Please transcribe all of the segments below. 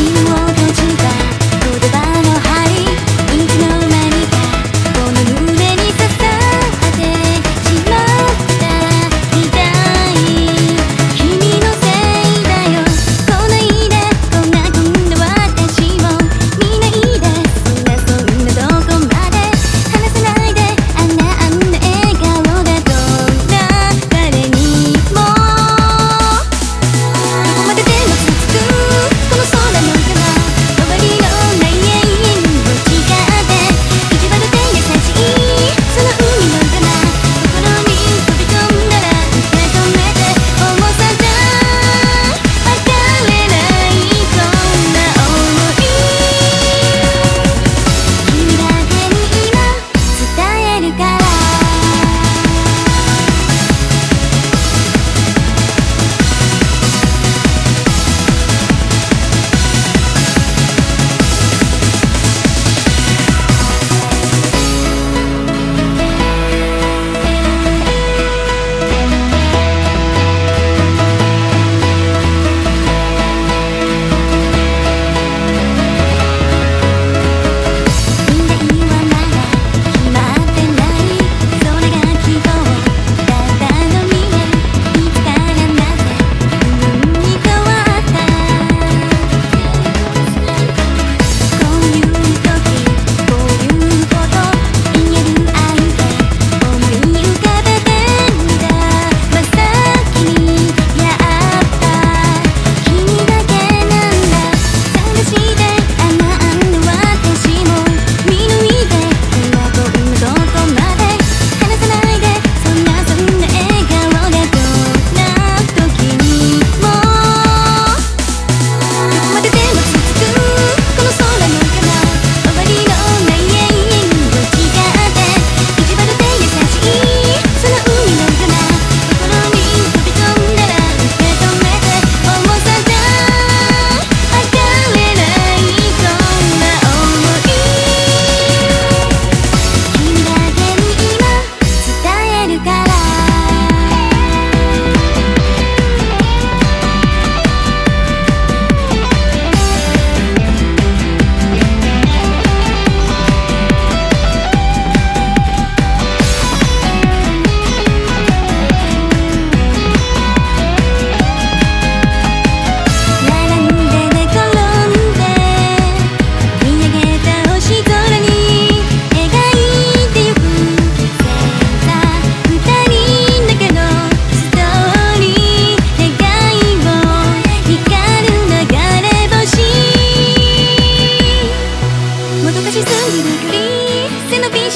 you.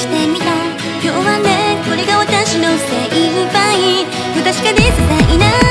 してみた。今日はねこれが私の精一杯。不確かで些細な